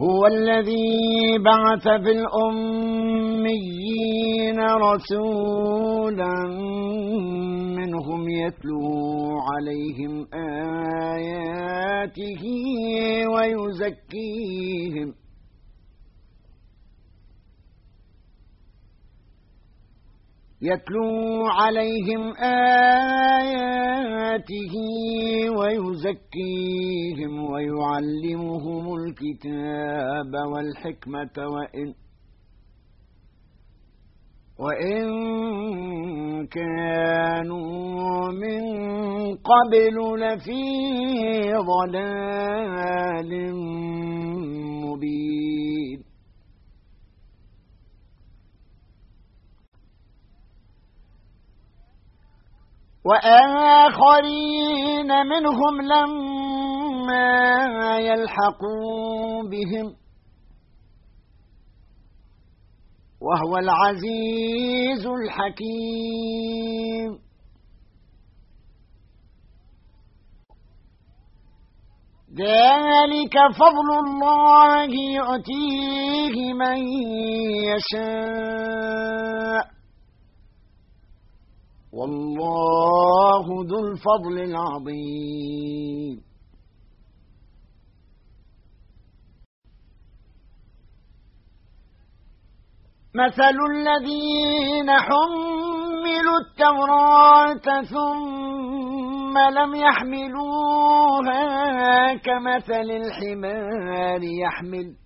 هو الذي بعث في الأميين رسولا منهم يتلو عليهم آياته ويزكيهم يتلو عليهم آياته ويزكيهم ويعلمهم الكتاب والحكمة وإن وإن كانوا من قبل لفي ضلال مبين. وآخرين منهم لما يلحقوا بهم. وهو العزيز الحكيم. ذلك فضل الله يؤتيه من يشاء. والله ذو الفضل العظيم. مثل الذين حملوا التوراة ثم لم يحملوها كمثل الحمار يحمل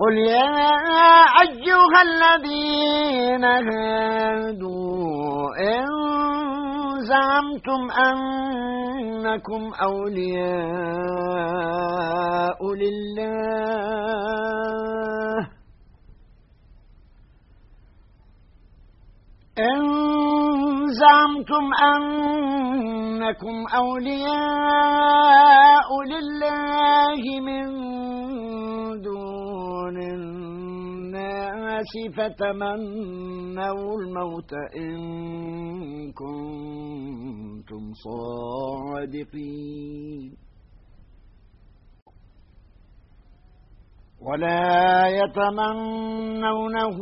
قل يا أيها الذين هادوا إن زعمتم أنكم أولياء لله. إن زعمتم أنكم أولياء لله من الناس فتمنوا الموت إن كنتم صادقين. ولا يتمنونه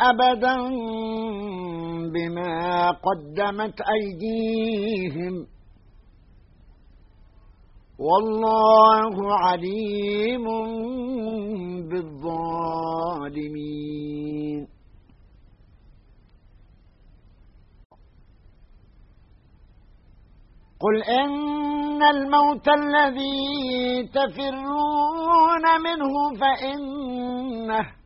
أبدا بما قدمت أيديهم. والله عليم بالظالمين. قل إن الموت الذي تفرون منه فإنه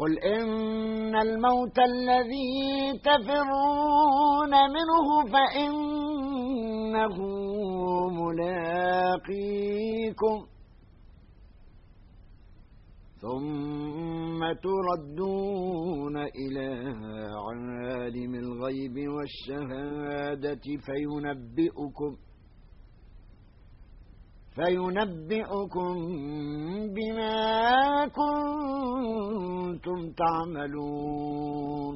قل إن الموت الذي تفرون منه فإنه ملاقيكم ثم تردون إلى عالم الغيب والشهادة فينبئكم فينبئكم بما كنتم تعملون.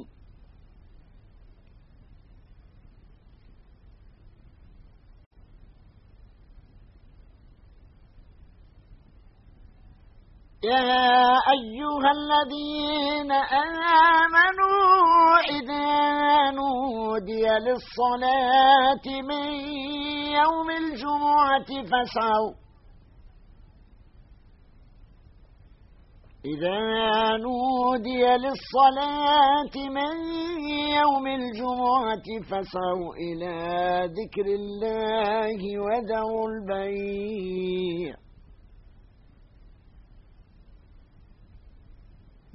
يا أيها الذين آمنوا إذا نودي للصلاة من يوم الجمعة فاسعوا. إذا نودي للصلاة من يوم الجمعة فاسعوا إلى ذكر الله وذروا البيع.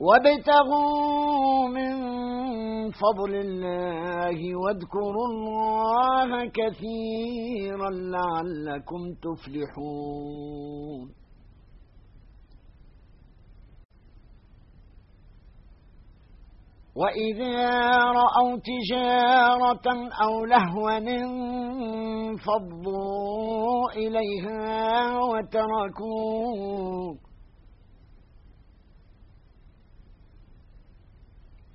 وابتغوا من فضل الله واذكروا الله كثيرا لعلكم تفلحون. وإذا رأوا تجارة أو لهوا انفضوا إليها وتركوك.